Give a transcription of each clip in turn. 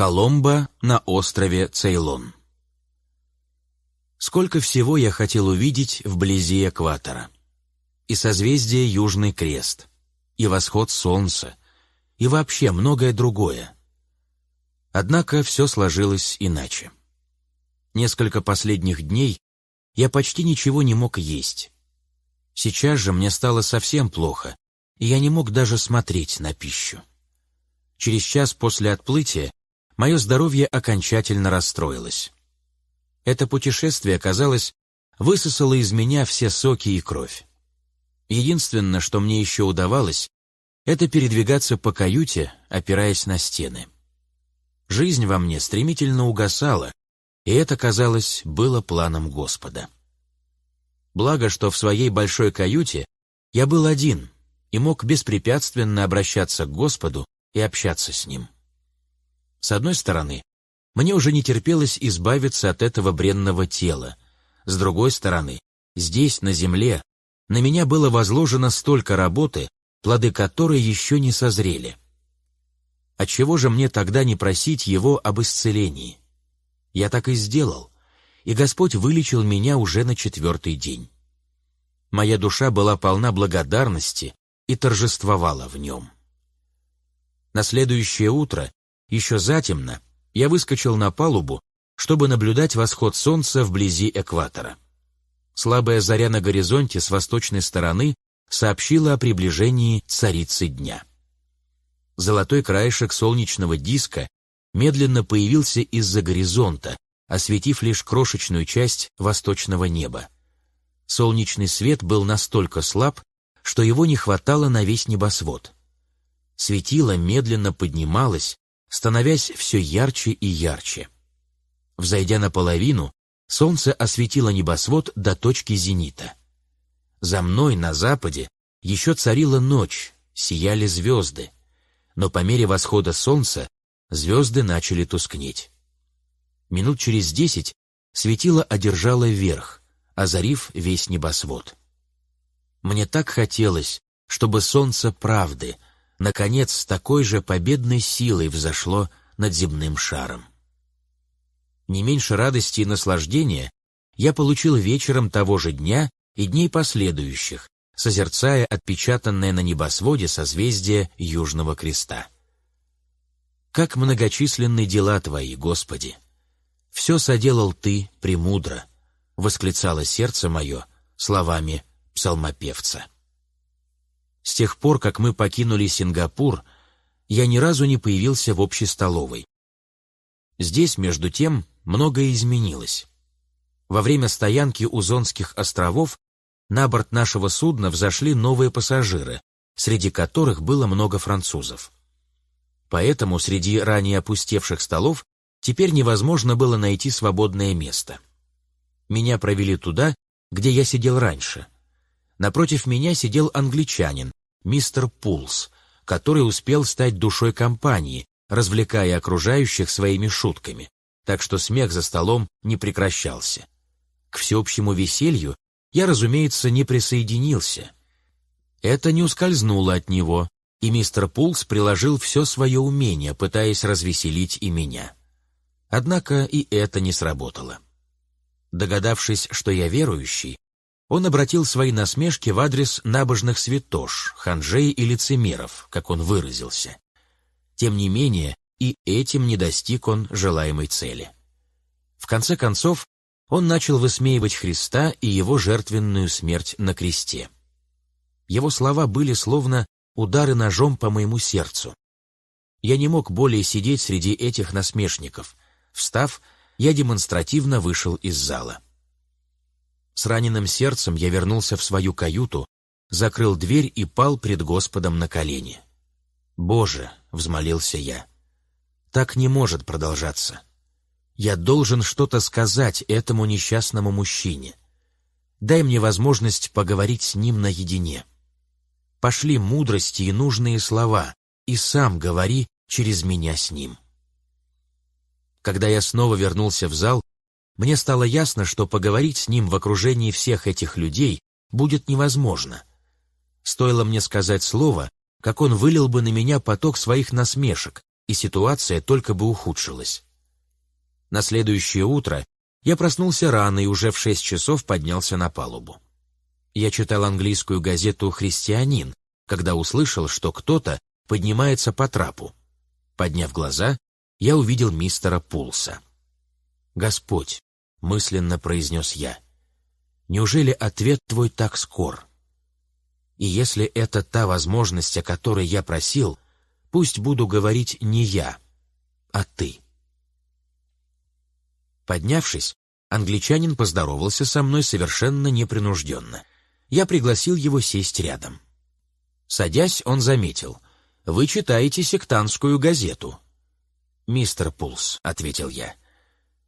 Коломбо на острове Цейлон. Сколько всего я хотел увидеть вблизи экватора. И созвездие Южный Крест, и восход Солнца, и вообще многое другое. Однако все сложилось иначе. Несколько последних дней я почти ничего не мог есть. Сейчас же мне стало совсем плохо, и я не мог даже смотреть на пищу. Через час после отплытия мое здоровье окончательно расстроилось. Это путешествие, казалось, высосало из меня все соки и кровь. Единственное, что мне еще удавалось, это передвигаться по каюте, опираясь на стены. Жизнь во мне стремительно угасала, и это, казалось, было планом Господа. Благо, что в своей большой каюте я был один и мог беспрепятственно обращаться к Господу и общаться с Ним. С одной стороны, мне уже не терпелось избавиться от этого бренного тела. С другой стороны, здесь, на земле, на меня было возложено столько работы, плоды которой еще не созрели. Отчего же мне тогда не просить его об исцелении? Я так и сделал, и Господь вылечил меня уже на четвертый день. Моя душа была полна благодарности и торжествовала в нем. На следующее утро еще затемно я выскочил на палубу, чтобы наблюдать восход солнца вблизи экватора. Слабая заря на горизонте с восточной стороны сообщила о приближении царицы дня. Золотой краешек солнечного диска медленно появился из-за горизонта, осветив лишь крошечную часть восточного неба. Солнечный свет был настолько слаб, что его не хватало на весь небосвод. Светило медленно поднималось, становясь все ярче и ярче. Взойдя наполовину, солнце осветило небосвод до точки зенита. За мной на западе еще царила ночь, сияли звезды, но по мере восхода солнца звезды начали тускнеть. Минут через десять светило одержало вверх, озарив весь небосвод. Мне так хотелось, чтобы солнце правды — наконец, с такой же победной силой взошло над земным шаром. Не меньше радости и наслаждения я получил вечером того же дня и дней последующих, созерцая отпечатанное на небосводе созвездие Южного Креста. Как многочисленны дела Твои, Господи! Все соделал Ты премудро, восклицало сердце мое словами псалмопевца. С тех пор, как мы покинули Сингапур, я ни разу не появился в общей столовой. Здесь, между тем, многое изменилось. Во время стоянки у Зонских островов на борт нашего судна взошли новые пассажиры, среди которых было много французов. Поэтому среди ранее опустевших столов теперь невозможно было найти свободное место. Меня провели туда, где я сидел раньше — Напротив меня сидел англичанин, мистер Пулс, который успел стать душой компании, развлекая окружающих своими шутками, так что смех за столом не прекращался. К всеобщему веселью я, разумеется, не присоединился. Это не ускользнуло от него, и мистер Пулс приложил все свое умение, пытаясь развеселить и меня. Однако и это не сработало. Догадавшись, что я верующий, он обратил свои насмешки в адрес набожных святош, ханжей и лицемеров, как он выразился. Тем не менее, и этим не достиг он желаемой цели. В конце концов, он начал высмеивать Христа и его жертвенную смерть на кресте. Его слова были словно удары ножом по моему сердцу. Я не мог более сидеть среди этих насмешников. Встав, я демонстративно вышел из зала. С раненым сердцем я вернулся в свою каюту, закрыл дверь и пал пред Господом на колени. «Боже!» — взмолился я. «Так не может продолжаться. Я должен что-то сказать этому несчастному мужчине. Дай мне возможность поговорить с ним наедине. Пошли мудрости и нужные слова, и сам говори через меня с ним». Когда я снова вернулся в зал, мне стало ясно, что поговорить с ним в окружении всех этих людей будет невозможно. Стоило мне сказать слово, как он вылил бы на меня поток своих насмешек, и ситуация только бы ухудшилась. На следующее утро я проснулся рано и уже в шесть часов поднялся на палубу. Я читал английскую газету «Христианин», когда услышал, что кто-то поднимается по трапу. Подняв глаза, я увидел мистера Пулса. «Господь», — мысленно произнес я, — «неужели ответ твой так скор?» И если это та возможность, о которой я просил, пусть буду говорить не я, а ты. Поднявшись, англичанин поздоровался со мной совершенно непринужденно. Я пригласил его сесть рядом. Садясь, он заметил. «Вы читаете сектантскую газету». «Мистер Пулс», — ответил я.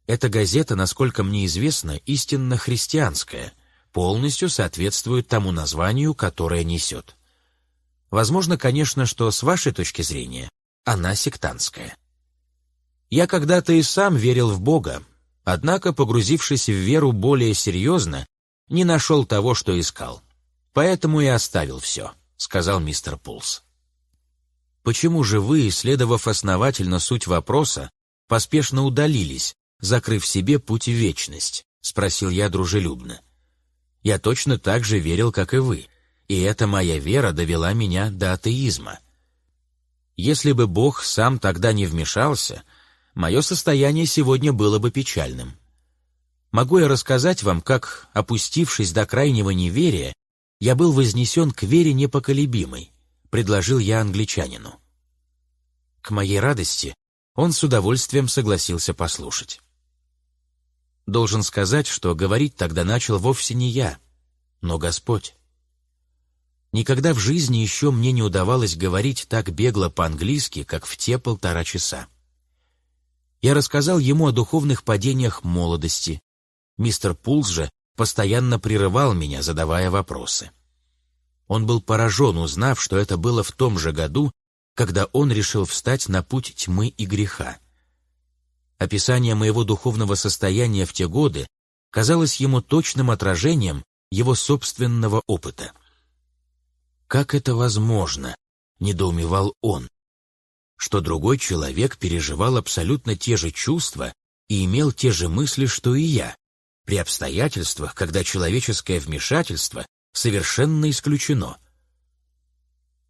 «Эта газета, насколько мне известно, истинно христианская, полностью соответствует тому названию, которое несет. Возможно, конечно, что с вашей точки зрения она сектантская. Я когда-то и сам верил в Бога, Однако, погрузившись в веру более серьезно, не нашел того, что искал. Поэтому и оставил все, сказал мистер Пулс. Почему же вы, исследовав основательно суть вопроса, поспешно удалились, закрыв себе путь в вечность? Спросил я дружелюбно. Я точно так же верил, как и вы, и эта моя вера довела меня до атеизма. Если бы Бог сам тогда не вмешался, мое состояние сегодня было бы печальным. Могу я рассказать вам, как, опустившись до крайнего неверия, я был вознесен к вере непоколебимой, предложил я англичанину. К моей радости он с удовольствием согласился послушать. Должен сказать, что говорить тогда начал вовсе не я, но Господь. Никогда в жизни еще мне не удавалось говорить так бегло по-английски, как в те полтора часа. Я рассказал ему о духовных падениях молодости. Мистер Пулс же постоянно прерывал меня, задавая вопросы. Он был поражен, узнав, что это было в том же году, когда он решил встать на путь тьмы и греха. Описание моего духовного состояния в те годы казалось ему точным отражением его собственного опыта. «Как это возможно?» — недоумевал он что другой человек переживал абсолютно те же чувства и имел те же мысли, что и я, при обстоятельствах, когда человеческое вмешательство совершенно исключено.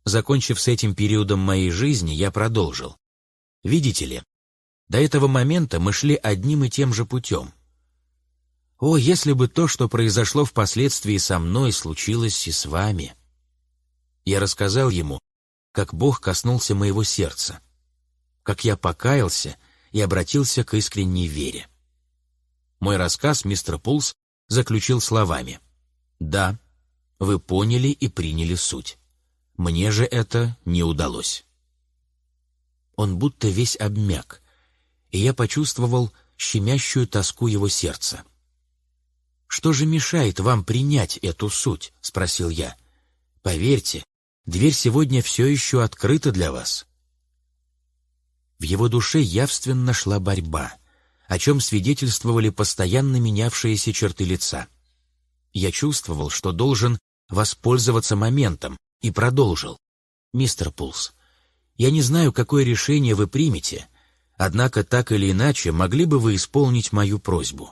Закончив с этим периодом моей жизни, я продолжил. Видите ли, до этого момента мы шли одним и тем же путем. О, если бы то, что произошло впоследствии со мной, случилось и с вами. Я рассказал ему, как Бог коснулся моего сердца, как я покаялся и обратился к искренней вере. Мой рассказ мистер Пулс заключил словами «Да, вы поняли и приняли суть. Мне же это не удалось». Он будто весь обмяк, и я почувствовал щемящую тоску его сердца. «Что же мешает вам принять эту суть?» — спросил я. «Поверьте, Дверь сегодня все еще открыта для вас. В его душе явственно шла борьба, о чем свидетельствовали постоянно менявшиеся черты лица. Я чувствовал, что должен воспользоваться моментом, и продолжил. «Мистер Пулс, я не знаю, какое решение вы примете, однако так или иначе могли бы вы исполнить мою просьбу.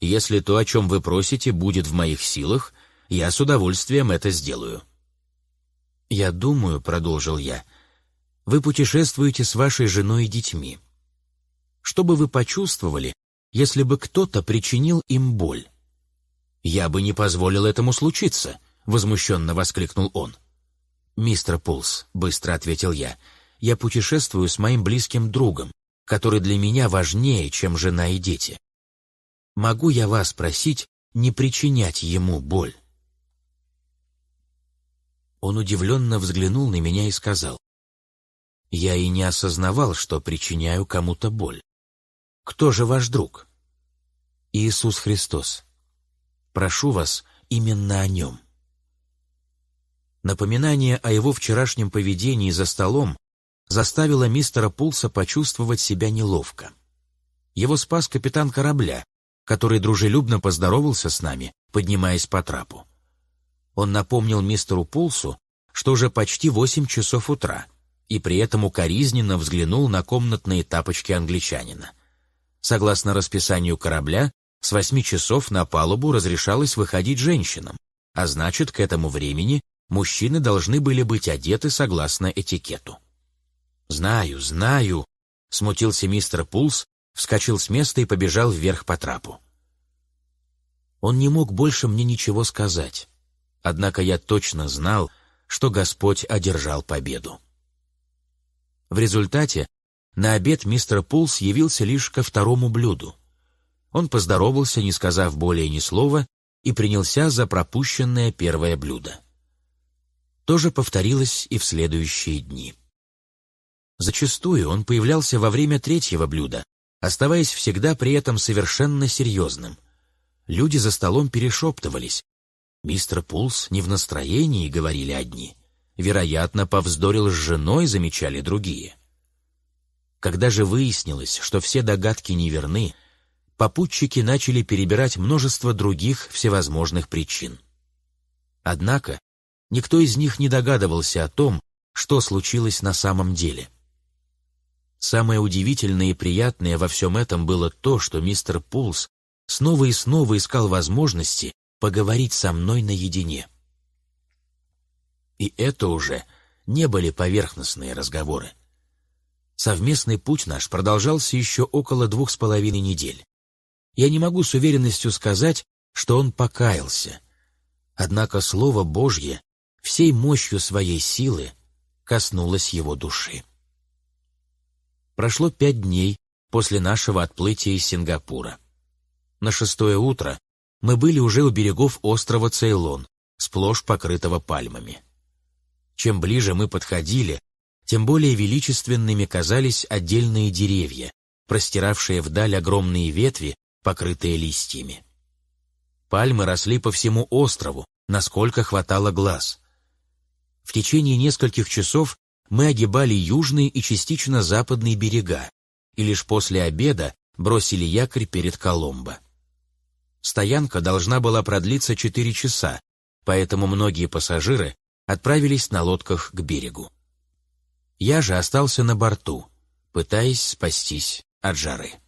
Если то, о чем вы просите, будет в моих силах, я с удовольствием это сделаю». «Я думаю», — продолжил я, — «вы путешествуете с вашей женой и детьми. Что бы вы почувствовали, если бы кто-то причинил им боль?» «Я бы не позволил этому случиться», — возмущенно воскликнул он. «Мистер Пулс», — быстро ответил я, — «я путешествую с моим близким другом, который для меня важнее, чем жена и дети. Могу я вас просить не причинять ему боль?» Он удивленно взглянул на меня и сказал, «Я и не осознавал, что причиняю кому-то боль. Кто же ваш друг?» «Иисус Христос. Прошу вас именно о нем». Напоминание о его вчерашнем поведении за столом заставило мистера Пулса почувствовать себя неловко. Его спас капитан корабля, который дружелюбно поздоровался с нами, поднимаясь по трапу. Он напомнил мистеру Пулсу, что уже почти восемь часов утра, и при этом укоризненно взглянул на комнатные тапочки англичанина. Согласно расписанию корабля, с восьми часов на палубу разрешалось выходить женщинам, а значит, к этому времени мужчины должны были быть одеты согласно этикету. «Знаю, знаю», — смутился мистер Пулс, вскочил с места и побежал вверх по трапу. Он не мог больше мне ничего сказать, однако я точно знал, что Господь одержал победу. В результате на обед мистер Пулс явился лишь ко второму блюду. Он поздоровался, не сказав более ни слова, и принялся за пропущенное первое блюдо. То же повторилось и в следующие дни. Зачастую он появлялся во время третьего блюда, оставаясь всегда при этом совершенно серьезным. Люди за столом перешептывались. «Мистер Пулс не в настроении», — говорили одни. «Вероятно, повздорил с женой», — замечали другие. Когда же выяснилось, что все догадки неверны, попутчики начали перебирать множество других всевозможных причин. Однако никто из них не догадывался о том, что случилось на самом деле. Самое удивительное и приятное во всем этом было то, что мистер Пулс снова и снова искал возможности поговорить со мной наедине. И это уже не были поверхностные разговоры. Совместный путь наш продолжался еще около двух с половиной недель. Я не могу с уверенностью сказать, что он покаялся. Однако Слово Божье всей мощью своей силы коснулось его души. Прошло пять дней после нашего отплытия из Сингапура. На шестое утро мы были уже у берегов острова Цейлон, сплошь покрытого пальмами. Чем ближе мы подходили, тем более величественными казались отдельные деревья, простиравшие вдаль огромные ветви, покрытые листьями. Пальмы росли по всему острову, насколько хватало глаз. В течение нескольких часов мы огибали южные и частично западные берега, и лишь после обеда бросили якорь перед Коломбо. Стоянка должна была продлиться 4 часа, поэтому многие пассажиры отправились на лодках к берегу. Я же остался на борту, пытаясь спастись от жары.